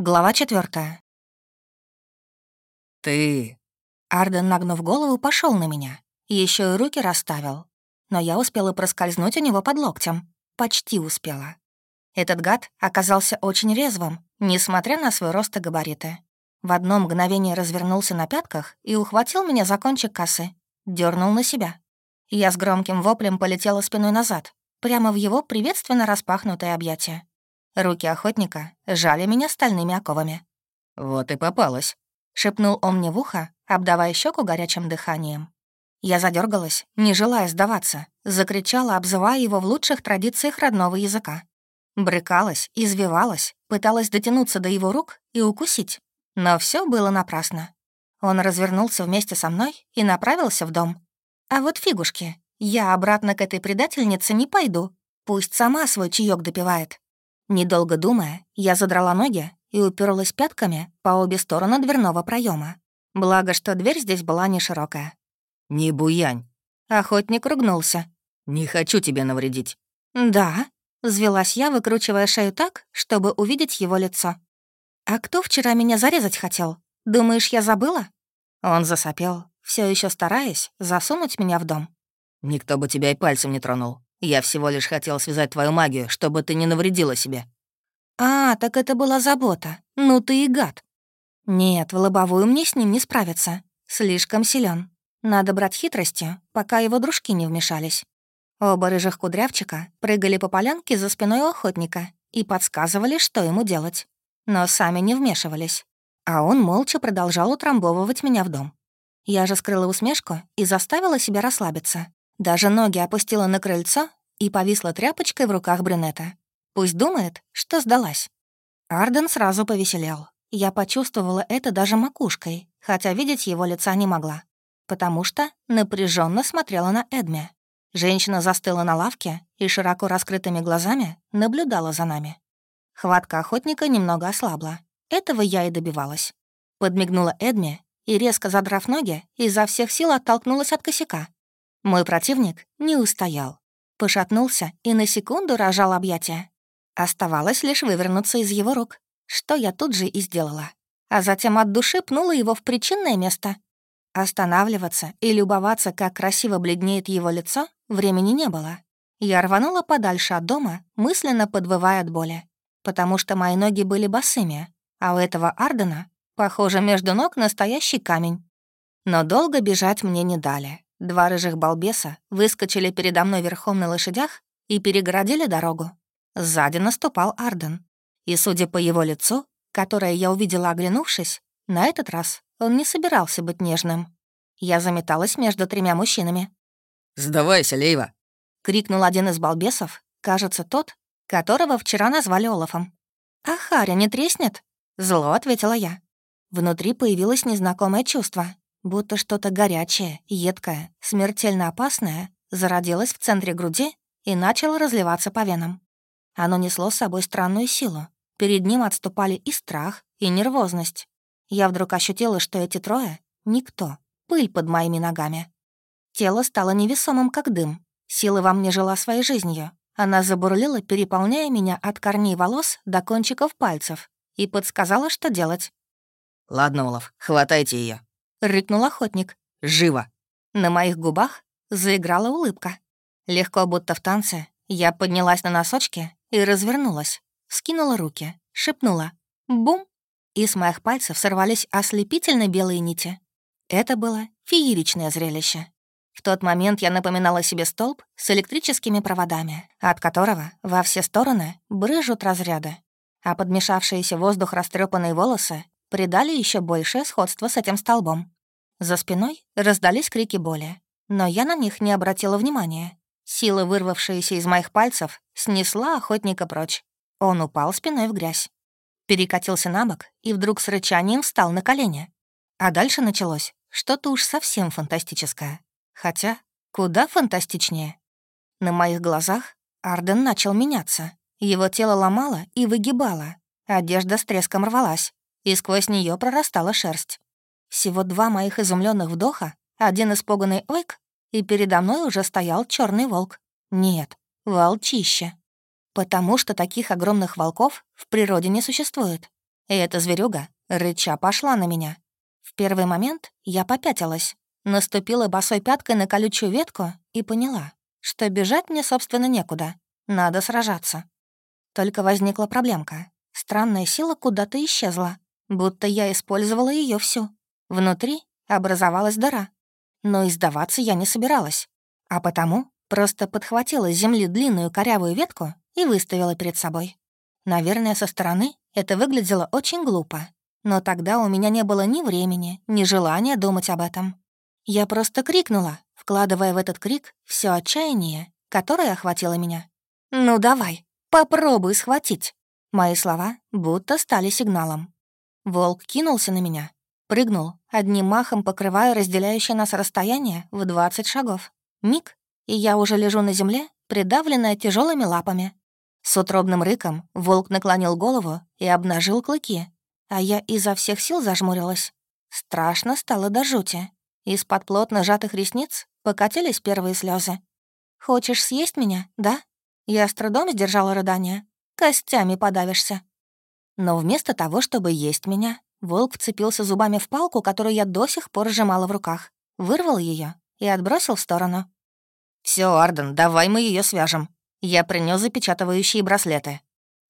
Глава четвертая. «Ты...» Арден, нагнув голову, пошел на меня. Еще и руки расставил. Но я успела проскользнуть у него под локтем. Почти успела. Этот гад оказался очень резвым, несмотря на свой рост и габариты. В одно мгновение развернулся на пятках и ухватил меня за кончик косы. дернул на себя. Я с громким воплем полетела спиной назад, прямо в его приветственно распахнутое объятие. Руки охотника жали меня стальными оковами. «Вот и попалась», — шепнул он мне в ухо, обдавая щеку горячим дыханием. Я задергалась, не желая сдаваться, закричала, обзывая его в лучших традициях родного языка. Брыкалась, извивалась, пыталась дотянуться до его рук и укусить. Но все было напрасно. Он развернулся вместе со мной и направился в дом. А вот фигушки, я обратно к этой предательнице не пойду. Пусть сама свой чаек допивает. Недолго думая, я задрала ноги и уперлась пятками по обе стороны дверного проема. Благо, что дверь здесь была не широкая. «Не буянь!» Охотник ругнулся. «Не хочу тебе навредить». «Да», — взвелась я, выкручивая шею так, чтобы увидеть его лицо. «А кто вчера меня зарезать хотел? Думаешь, я забыла?» Он засопел, все еще стараясь засунуть меня в дом. «Никто бы тебя и пальцем не тронул. Я всего лишь хотел связать твою магию, чтобы ты не навредила себе». «А, так это была забота. Ну ты и гад». «Нет, в лобовую мне с ним не справиться. Слишком силен. Надо брать хитростью, пока его дружки не вмешались». Оба рыжих кудрявчика прыгали по полянке за спиной охотника и подсказывали, что ему делать. Но сами не вмешивались. А он молча продолжал утрамбовывать меня в дом. Я же скрыла усмешку и заставила себя расслабиться. Даже ноги опустила на крыльцо и повисла тряпочкой в руках брюнета. Пусть думает, что сдалась. Арден сразу повеселел. Я почувствовала это даже макушкой, хотя видеть его лица не могла, потому что напряженно смотрела на Эдме. Женщина застыла на лавке и широко раскрытыми глазами наблюдала за нами. Хватка охотника немного ослабла. Этого я и добивалась. Подмигнула Эдме и, резко задрав ноги, изо всех сил оттолкнулась от косяка. Мой противник не устоял. Пошатнулся и на секунду рожал объятия. Оставалось лишь вывернуться из его рук, что я тут же и сделала. А затем от души пнула его в причинное место. Останавливаться и любоваться, как красиво бледнеет его лицо, времени не было. Я рванула подальше от дома, мысленно подвывая от боли, потому что мои ноги были босыми, а у этого Ардена, похоже, между ног настоящий камень. Но долго бежать мне не дали. Два рыжих балбеса выскочили передо мной верхом на лошадях и перегородили дорогу. Сзади наступал Арден. И, судя по его лицу, которое я увидела, оглянувшись, на этот раз он не собирался быть нежным. Я заметалась между тремя мужчинами. «Сдавайся, Лейва!» — крикнул один из балбесов, кажется, тот, которого вчера назвали Олафом. «А Харя не треснет?» — зло ответила я. Внутри появилось незнакомое чувство, будто что-то горячее, едкое, смертельно опасное зародилось в центре груди и начало разливаться по венам. Оно несло с собой странную силу. Перед ним отступали и страх, и нервозность. Я вдруг ощутила, что эти трое — никто, пыль под моими ногами. Тело стало невесомым, как дым. Сила во мне жила своей жизнью. Она забурлила, переполняя меня от корней волос до кончиков пальцев, и подсказала, что делать. «Ладно, Олаф, хватайте ее, — рыкнул охотник. «Живо!» На моих губах заиграла улыбка. Легко, будто в танце, я поднялась на носочки и развернулась, скинула руки, шепнула «бум!» и с моих пальцев сорвались ослепительно белые нити. Это было фееричное зрелище. В тот момент я напоминала себе столб с электрическими проводами, от которого во все стороны брыжут разряды, а подмешавшиеся воздух растрепанные волосы придали еще большее сходство с этим столбом. За спиной раздались крики боли, но я на них не обратила внимания. Сила, вырвавшаяся из моих пальцев, снесла охотника прочь. Он упал спиной в грязь. Перекатился на бок и вдруг с рычанием встал на колени. А дальше началось что-то уж совсем фантастическое. Хотя, куда фантастичнее. На моих глазах Арден начал меняться. Его тело ломало и выгибало. Одежда с треском рвалась и сквозь нее прорастала шерсть. Всего два моих изумленных вдоха, один испуганный ойк, и передо мной уже стоял черный волк. Нет, волчище. Потому что таких огромных волков в природе не существует. и эта зверюга, рыча, пошла на меня. В первый момент я попятилась, наступила босой пяткой на колючую ветку и поняла, что бежать мне, собственно, некуда. Надо сражаться. Только возникла проблемка. Странная сила куда-то исчезла, будто я использовала ее всю. Внутри образовалась дыра. Но издаваться я не собиралась, а потому просто подхватила с земли длинную корявую ветку и выставила перед собой. Наверное, со стороны это выглядело очень глупо, но тогда у меня не было ни времени, ни желания думать об этом. Я просто крикнула, вкладывая в этот крик все отчаяние, которое охватило меня. «Ну давай, попробуй схватить!» Мои слова будто стали сигналом. Волк кинулся на меня, прыгнул, одним махом покрывая разделяющее нас расстояние в 20 шагов. Миг, и я уже лежу на земле, придавленная тяжелыми лапами. С утробным рыком волк наклонил голову и обнажил клыки, а я изо всех сил зажмурилась. Страшно стало до жути. Из-под плотно сжатых ресниц покатились первые слезы. «Хочешь съесть меня, да?» Я с трудом сдержала рыдание. «Костями подавишься». Но вместо того, чтобы есть меня, волк вцепился зубами в палку, которую я до сих пор сжимала в руках, вырвал ее и отбросил в сторону. Все, Арден, давай мы ее свяжем. Я принес запечатывающие браслеты».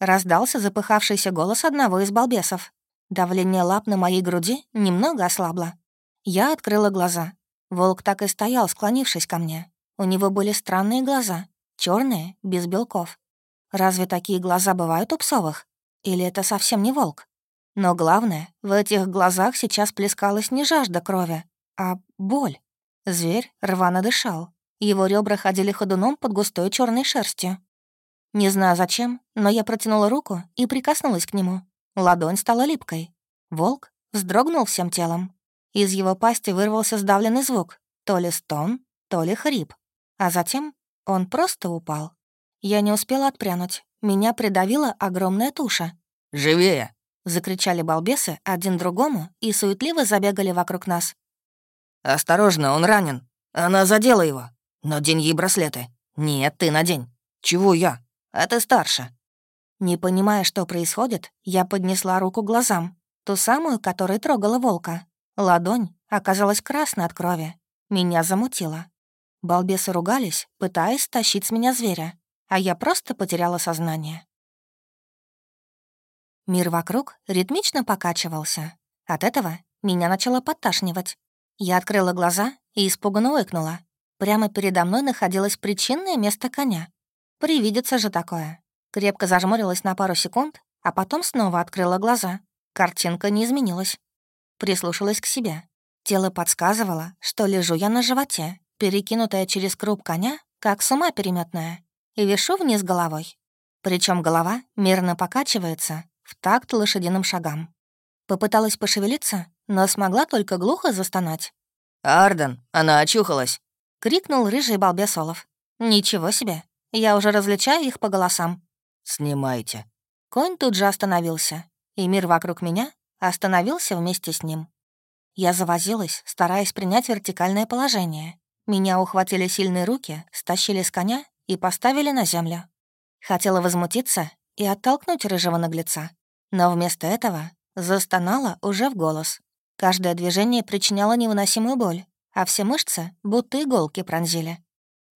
Раздался запыхавшийся голос одного из балбесов. Давление лап на моей груди немного ослабло. Я открыла глаза. Волк так и стоял, склонившись ко мне. У него были странные глаза, черные, без белков. Разве такие глаза бывают у псовых? Или это совсем не волк? Но главное, в этих глазах сейчас плескалась не жажда крови, а боль. Зверь рвано дышал. Его ребра ходили ходуном под густой черной шерстью. Не знаю зачем, но я протянула руку и прикоснулась к нему. Ладонь стала липкой. Волк вздрогнул всем телом. Из его пасти вырвался сдавленный звук, то ли стон, то ли хрип. А затем он просто упал. Я не успела отпрянуть. Меня придавила огромная туша. «Живее!» — закричали балбесы один другому и суетливо забегали вокруг нас. «Осторожно, он ранен. Она задела его. Надень ей браслеты. Нет, ты надень. Чего я? А ты старше». Не понимая, что происходит, я поднесла руку глазам, ту самую, которая трогала волка. Ладонь оказалась красной от крови. Меня замутило. Балбесы ругались, пытаясь стащить с меня зверя, а я просто потеряла сознание. Мир вокруг ритмично покачивался. От этого меня начало подташнивать. Я открыла глаза и испуганно ойкнула. Прямо передо мной находилось причинное место коня. Привидится же такое. Крепко зажмурилась на пару секунд, а потом снова открыла глаза. Картинка не изменилась. Прислушалась к себе. Тело подсказывало, что лежу я на животе, перекинутая через круп коня, как с ума переметная, и вешу вниз головой. Причем голова мирно покачивается в такт лошадиным шагам. Попыталась пошевелиться, но смогла только глухо застонать. «Арден, она очухалась!» — крикнул рыжий балбес Олов. «Ничего себе! Я уже различаю их по голосам». «Снимайте». Конь тут же остановился, и мир вокруг меня остановился вместе с ним. Я завозилась, стараясь принять вертикальное положение. Меня ухватили сильные руки, стащили с коня и поставили на землю. Хотела возмутиться и оттолкнуть рыжего наглеца, но вместо этого застонала уже в голос. Каждое движение причиняло невыносимую боль, а все мышцы будто иголки пронзили.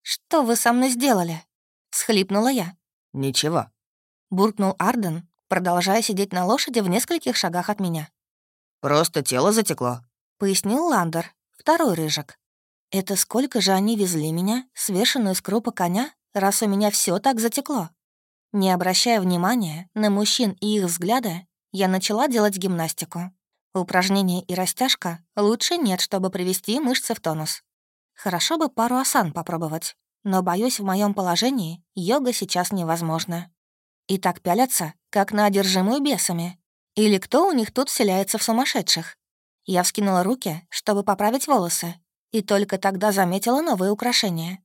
«Что вы со мной сделали?» — схлипнула я. «Ничего», — буркнул Арден, продолжая сидеть на лошади в нескольких шагах от меня. «Просто тело затекло», — пояснил Ландер, второй рыжик. «Это сколько же они везли меня, свешенную с крупа коня, раз у меня все так затекло?» Не обращая внимания на мужчин и их взгляды, я начала делать гимнастику. Упражнения и растяжка лучше нет, чтобы привести мышцы в тонус. Хорошо бы пару асан попробовать, но, боюсь, в моем положении йога сейчас невозможна. И так пялятся, как на одержимую бесами. Или кто у них тут вселяется в сумасшедших? Я вскинула руки, чтобы поправить волосы, и только тогда заметила новые украшения.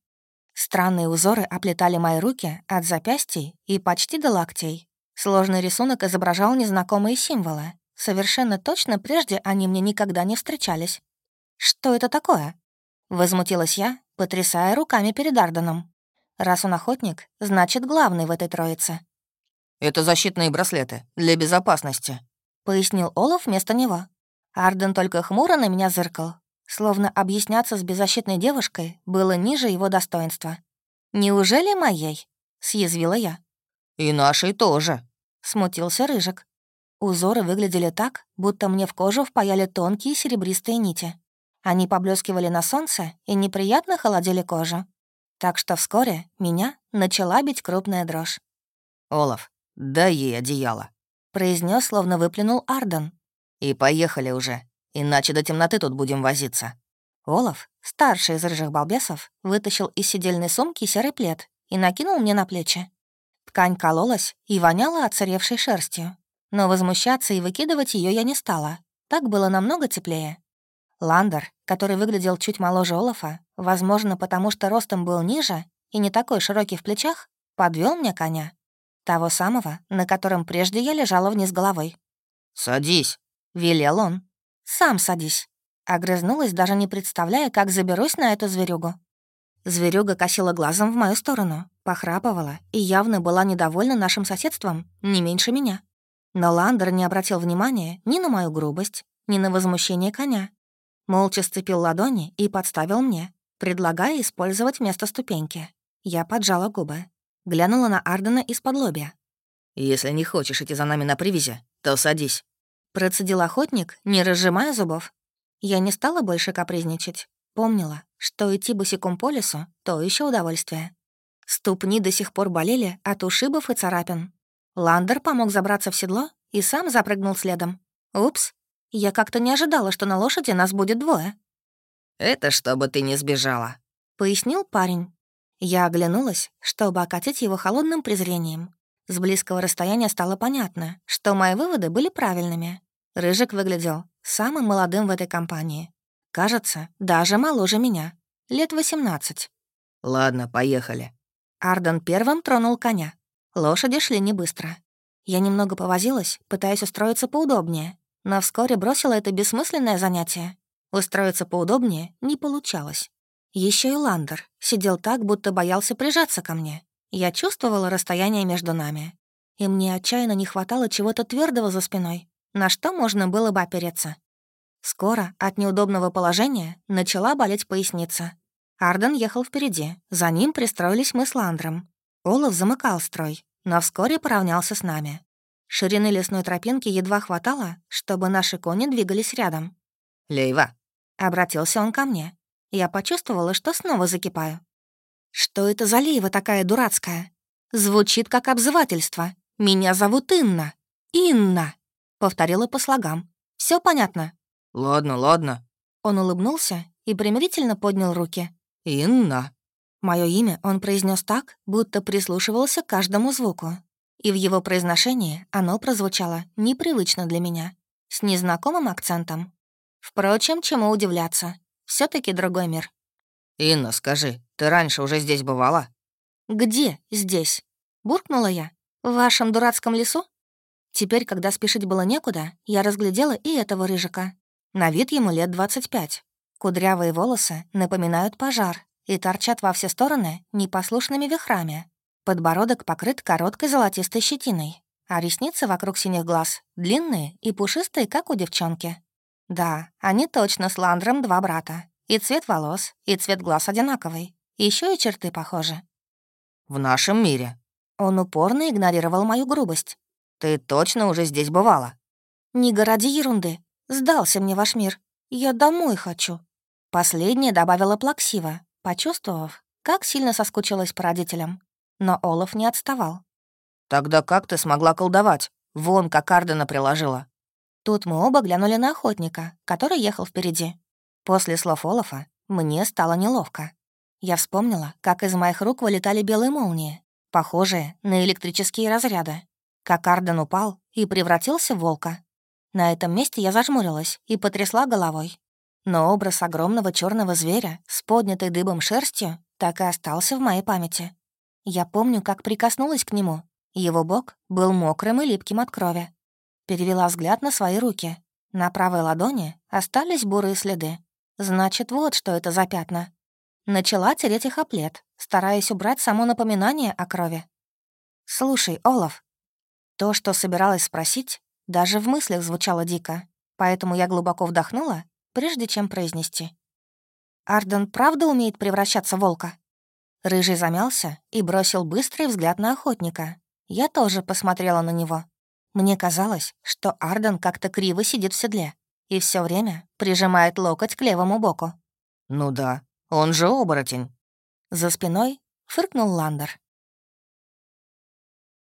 Странные узоры оплетали мои руки от запястий и почти до локтей. Сложный рисунок изображал незнакомые символы. Совершенно точно прежде они мне никогда не встречались. «Что это такое?» Возмутилась я, потрясая руками перед Арденом. Раз он охотник, значит, главный в этой троице. Это защитные браслеты для безопасности». — пояснил Олаф вместо него. Арден только хмуро на меня зыркал, словно объясняться с беззащитной девушкой было ниже его достоинства. «Неужели моей?» — съязвила я. «И нашей тоже», — смутился Рыжик. Узоры выглядели так, будто мне в кожу впаяли тонкие серебристые нити. Они поблескивали на солнце и неприятно холодили кожу. Так что вскоре меня начала бить крупная дрожь. «Олаф, дай ей одеяло», — произнес, словно выплюнул Арден. «И поехали уже, иначе до темноты тут будем возиться». Олаф, старший из рыжих балбесов, вытащил из сидельной сумки серый плед и накинул мне на плечи. Ткань кололась и воняла отсыревшей шерстью. Но возмущаться и выкидывать ее я не стала. Так было намного теплее. Ландер, который выглядел чуть моложе Олафа, возможно, потому что ростом был ниже и не такой широкий в плечах, подвел мне коня. Того самого, на котором прежде я лежала вниз головой. «Садись», — велел он. «Сам садись». Огрызнулась, даже не представляя, как заберусь на эту зверюгу. Зверюга косила глазом в мою сторону, похрапывала и явно была недовольна нашим соседством, не меньше меня. Но Ландер не обратил внимания ни на мою грубость, ни на возмущение коня, Молча сцепил ладони и подставил мне, предлагая использовать вместо ступеньки. Я поджала губы. Глянула на Ардена из-под лобья. «Если не хочешь идти за нами на привязи, то садись». Процедил охотник, не разжимая зубов. Я не стала больше капризничать. Помнила, что идти босиком по лесу — то еще удовольствие. Ступни до сих пор болели от ушибов и царапин. Ландер помог забраться в седло и сам запрыгнул следом. Упс, я как-то не ожидала, что на лошади нас будет двое. «Это чтобы ты не сбежала», — пояснил парень. Я оглянулась, чтобы окатить его холодным презрением. С близкого расстояния стало понятно, что мои выводы были правильными. Рыжик выглядел самым молодым в этой компании. Кажется, даже моложе меня. Лет 18. «Ладно, поехали». Арден первым тронул коня. Лошади шли не быстро. Я немного повозилась, пытаясь устроиться поудобнее, но вскоре бросила это бессмысленное занятие. Устроиться поудобнее не получалось. Еще и Ландер сидел так, будто боялся прижаться ко мне. Я чувствовала расстояние между нами. И мне отчаянно не хватало чего-то твердого за спиной, на что можно было бы опереться. Скоро от неудобного положения начала болеть поясница. Арден ехал впереди, за ним пристроились мы с Ландром. Олаф замыкал строй, но вскоре поравнялся с нами. Ширины лесной тропинки едва хватало, чтобы наши кони двигались рядом. «Лейва!» — обратился он ко мне. Я почувствовала, что снова закипаю. «Что это за Лейва такая дурацкая? Звучит как обзывательство. Меня зовут Инна. Инна!» — повторила по слогам. Все понятно?» «Ладно, ладно». Он улыбнулся и примирительно поднял руки. «Инна». Мое имя он произнес так, будто прислушивался к каждому звуку, и в его произношении оно прозвучало непривычно для меня, с незнакомым акцентом. Впрочем, чему удивляться, все таки другой мир. «Инна, скажи, ты раньше уже здесь бывала?» «Где здесь?» — буркнула я. «В вашем дурацком лесу?» Теперь, когда спешить было некуда, я разглядела и этого рыжика. На вид ему лет 25. Кудрявые волосы напоминают пожар и торчат во все стороны непослушными вихрами. Подбородок покрыт короткой золотистой щетиной, а ресницы вокруг синих глаз длинные и пушистые, как у девчонки. Да, они точно с Ландром два брата. И цвет волос, и цвет глаз одинаковый. Еще и черты похожи. «В нашем мире». Он упорно игнорировал мою грубость. «Ты точно уже здесь бывала?» «Не городи ерунды. Сдался мне ваш мир. Я домой хочу». Последнее добавила плаксиво, почувствовав, как сильно соскучилась по родителям но Олаф не отставал. «Тогда как ты смогла колдовать? Вон, как Ардена приложила». Тут мы оба глянули на охотника, который ехал впереди. После слов Олафа мне стало неловко. Я вспомнила, как из моих рук вылетали белые молнии, похожие на электрические разряды. Как Арден упал и превратился в волка. На этом месте я зажмурилась и потрясла головой. Но образ огромного черного зверя с поднятой дыбом шерстью так и остался в моей памяти. Я помню, как прикоснулась к нему. Его бок был мокрым и липким от крови. Перевела взгляд на свои руки. На правой ладони остались бурые следы. Значит, вот что это за пятна. Начала тереть их о плед, стараясь убрать само напоминание о крови. «Слушай, Олаф». То, что собиралась спросить, Даже в мыслях звучало дико, поэтому я глубоко вдохнула, прежде чем произнести. «Арден правда умеет превращаться в волка?» Рыжий замялся и бросил быстрый взгляд на охотника. Я тоже посмотрела на него. Мне казалось, что Арден как-то криво сидит в седле и все время прижимает локоть к левому боку. «Ну да, он же оборотень». За спиной фыркнул Ландер.